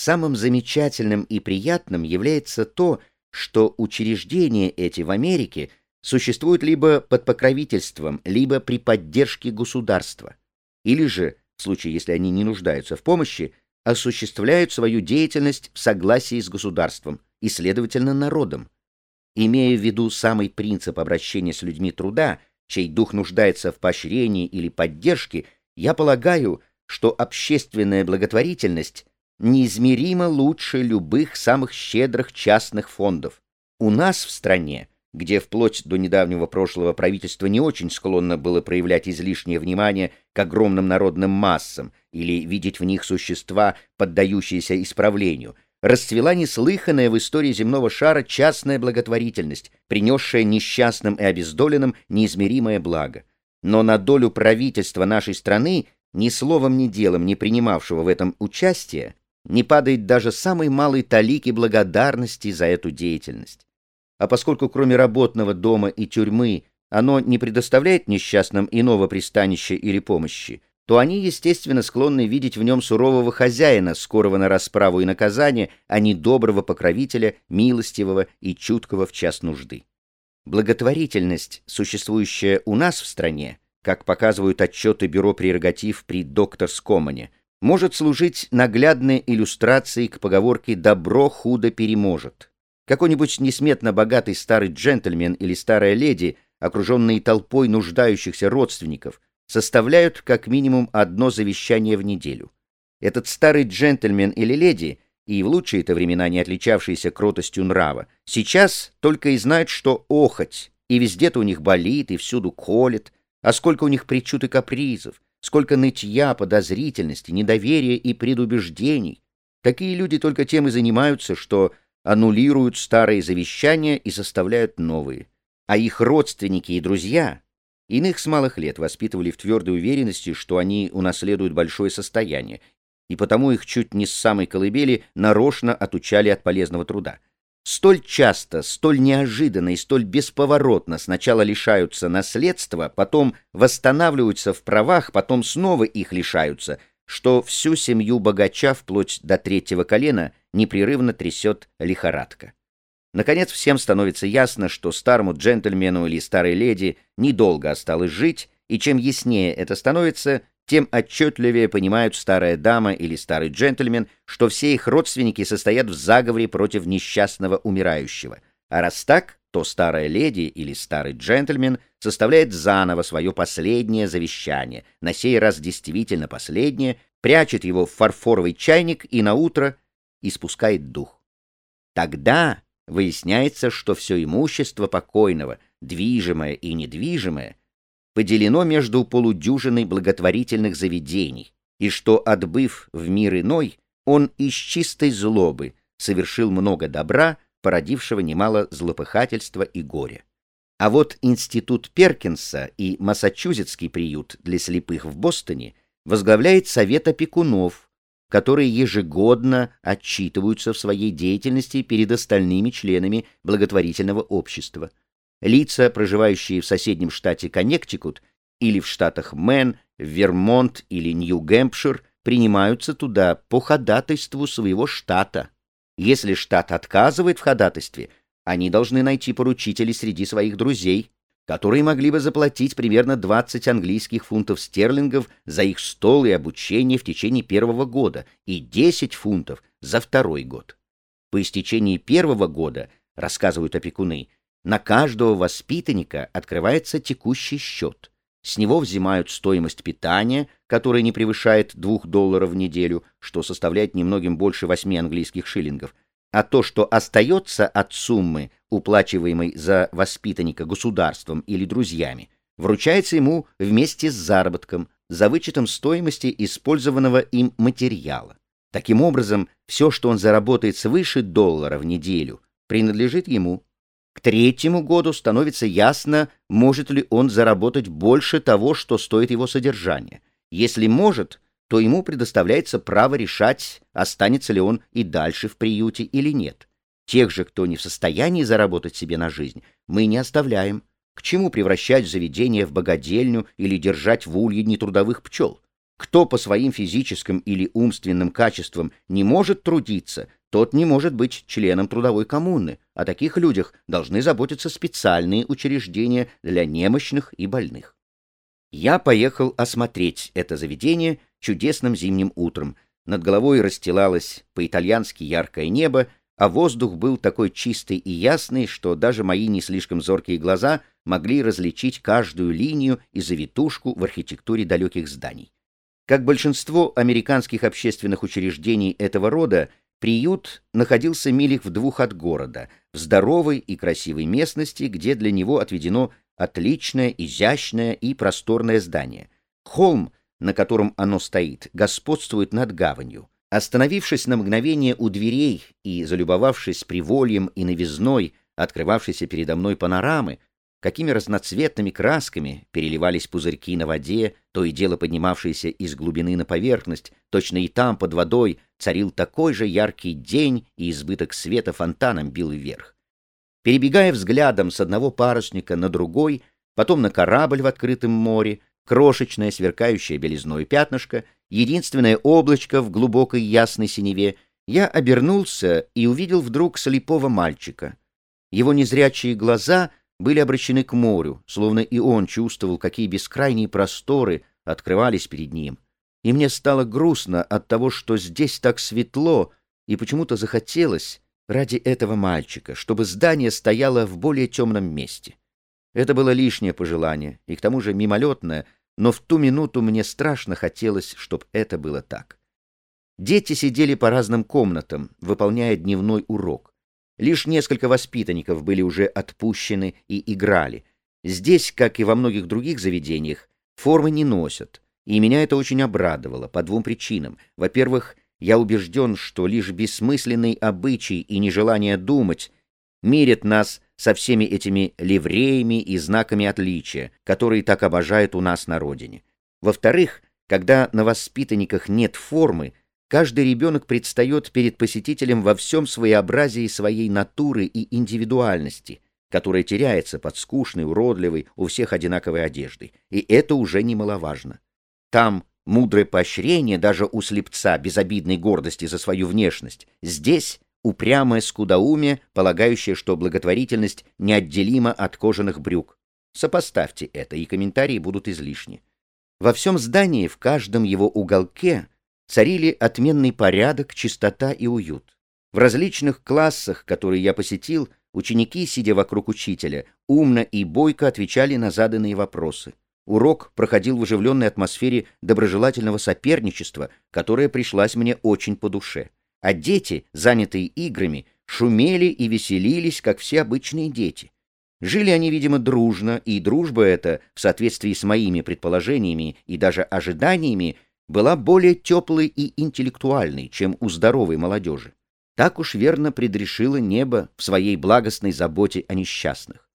самым замечательным и приятным является то, что учреждения эти в Америке существуют либо под покровительством, либо при поддержке государства, или же, в случае, если они не нуждаются в помощи, осуществляют свою деятельность в согласии с государством и, следовательно, народом. Имея в виду самый принцип обращения с людьми труда, чей дух нуждается в поощрении или поддержке, я полагаю, что общественная благотворительность неизмеримо лучше любых самых щедрых частных фондов. У нас в стране, где вплоть до недавнего прошлого правительство не очень склонно было проявлять излишнее внимание к огромным народным массам или видеть в них существа, поддающиеся исправлению, расцвела неслыханная в истории земного шара частная благотворительность, принесшая несчастным и обездоленным неизмеримое благо. Но на долю правительства нашей страны, ни словом, ни делом не принимавшего в этом участие, не падает даже самой малой талики благодарности за эту деятельность. А поскольку кроме работного дома и тюрьмы оно не предоставляет несчастным иного пристанища или помощи, то они, естественно, склонны видеть в нем сурового хозяина, скорого на расправу и наказание, а не доброго покровителя, милостивого и чуткого в час нужды. Благотворительность, существующая у нас в стране, как показывают отчеты Бюро прерогатив при докторскомане, может служить наглядной иллюстрацией к поговорке «добро худо переможет». Какой-нибудь несметно богатый старый джентльмен или старая леди, окруженные толпой нуждающихся родственников, составляют как минимум одно завещание в неделю. Этот старый джентльмен или леди, и в лучшие-то времена не отличавшиеся кротостью нрава, сейчас только и знают, что охоть, и везде-то у них болит, и всюду колет, а сколько у них причуд и капризов, сколько нытья, подозрительности, недоверия и предубеждений. Такие люди только тем и занимаются, что аннулируют старые завещания и составляют новые. А их родственники и друзья иных с малых лет воспитывали в твердой уверенности, что они унаследуют большое состояние, и потому их чуть не с самой колыбели нарочно отучали от полезного труда. Столь часто, столь неожиданно и столь бесповоротно сначала лишаются наследства, потом восстанавливаются в правах, потом снова их лишаются, что всю семью богача вплоть до третьего колена непрерывно трясет лихорадка. Наконец всем становится ясно, что старому джентльмену или старой леди недолго осталось жить, и чем яснее это становится, тем отчетливее понимают старая дама или старый джентльмен, что все их родственники состоят в заговоре против несчастного умирающего. А раз так, то старая леди или старый джентльмен составляет заново свое последнее завещание, на сей раз действительно последнее, прячет его в фарфоровый чайник и на утро испускает дух. Тогда выясняется, что все имущество покойного, движимое и недвижимое, поделено между полудюжиной благотворительных заведений, и что, отбыв в мир иной, он из чистой злобы совершил много добра, породившего немало злопыхательства и горя. А вот институт Перкинса и Массачусетский приют для слепых в Бостоне возглавляет Совет опекунов, которые ежегодно отчитываются в своей деятельности перед остальными членами благотворительного общества лица, проживающие в соседнем штате Коннектикут или в штатах Мэн, Вермонт или Нью-Гэмпшир, принимаются туда по ходатайству своего штата. Если штат отказывает в ходатайстве, они должны найти поручителей среди своих друзей, которые могли бы заплатить примерно 20 английских фунтов стерлингов за их стол и обучение в течение первого года и 10 фунтов за второй год. По истечении первого года, рассказывают опекуны, на каждого воспитанника открывается текущий счет. С него взимают стоимость питания, которая не превышает 2 долларов в неделю, что составляет немногим больше 8 английских шиллингов, а то, что остается от суммы, уплачиваемой за воспитанника государством или друзьями, вручается ему вместе с заработком за вычетом стоимости использованного им материала. Таким образом, все, что он заработает свыше доллара в неделю, принадлежит ему. К третьему году становится ясно, может ли он заработать больше того, что стоит его содержание. Если может, то ему предоставляется право решать, останется ли он и дальше в приюте или нет. Тех же, кто не в состоянии заработать себе на жизнь, мы не оставляем. К чему превращать заведение в богадельню или держать в улье нетрудовых пчел? Кто по своим физическим или умственным качествам не может трудиться, тот не может быть членом трудовой коммуны. О таких людях должны заботиться специальные учреждения для немощных и больных. Я поехал осмотреть это заведение чудесным зимним утром. Над головой расстилалось по-итальянски яркое небо, а воздух был такой чистый и ясный, что даже мои не слишком зоркие глаза могли различить каждую линию и завитушку в архитектуре далеких зданий. Как большинство американских общественных учреждений этого рода, приют находился милях в двух от города, в здоровой и красивой местности, где для него отведено отличное, изящное и просторное здание. Холм, на котором оно стоит, господствует над гаванью. Остановившись на мгновение у дверей и залюбовавшись привольем и новизной, открывавшейся передо мной панорамы, какими разноцветными красками переливались пузырьки на воде, то и дело поднимавшиеся из глубины на поверхность, точно и там, под водой, царил такой же яркий день, и избыток света фонтаном бил вверх. Перебегая взглядом с одного парусника на другой, потом на корабль в открытом море, крошечное сверкающее белизной пятнышко, единственное облачко в глубокой ясной синеве, я обернулся и увидел вдруг слепого мальчика. Его незрячие глаза — были обращены к морю, словно и он чувствовал, какие бескрайние просторы открывались перед ним. И мне стало грустно от того, что здесь так светло, и почему-то захотелось ради этого мальчика, чтобы здание стояло в более темном месте. Это было лишнее пожелание, и к тому же мимолетное, но в ту минуту мне страшно хотелось, чтобы это было так. Дети сидели по разным комнатам, выполняя дневной урок. Лишь несколько воспитанников были уже отпущены и играли. Здесь, как и во многих других заведениях, формы не носят, и меня это очень обрадовало по двум причинам. Во-первых, я убежден, что лишь бессмысленный обычай и нежелание думать мирят нас со всеми этими ливреями и знаками отличия, которые так обожают у нас на родине. Во-вторых, когда на воспитанниках нет формы, Каждый ребенок предстает перед посетителем во всем своеобразии своей натуры и индивидуальности, которая теряется под скучной, уродливой, у всех одинаковой одеждой. И это уже немаловажно. Там мудрое поощрение даже у слепца безобидной гордости за свою внешность. Здесь упрямое скудоумие, полагающее, что благотворительность неотделима от кожаных брюк. Сопоставьте это, и комментарии будут излишни. Во всем здании, в каждом его уголке царили отменный порядок, чистота и уют. В различных классах, которые я посетил, ученики, сидя вокруг учителя, умно и бойко отвечали на заданные вопросы. Урок проходил в оживленной атмосфере доброжелательного соперничества, которая пришлась мне очень по душе. А дети, занятые играми, шумели и веселились, как все обычные дети. Жили они, видимо, дружно, и дружба эта, в соответствии с моими предположениями и даже ожиданиями, была более теплой и интеллектуальной, чем у здоровой молодежи. Так уж верно предрешило небо в своей благостной заботе о несчастных.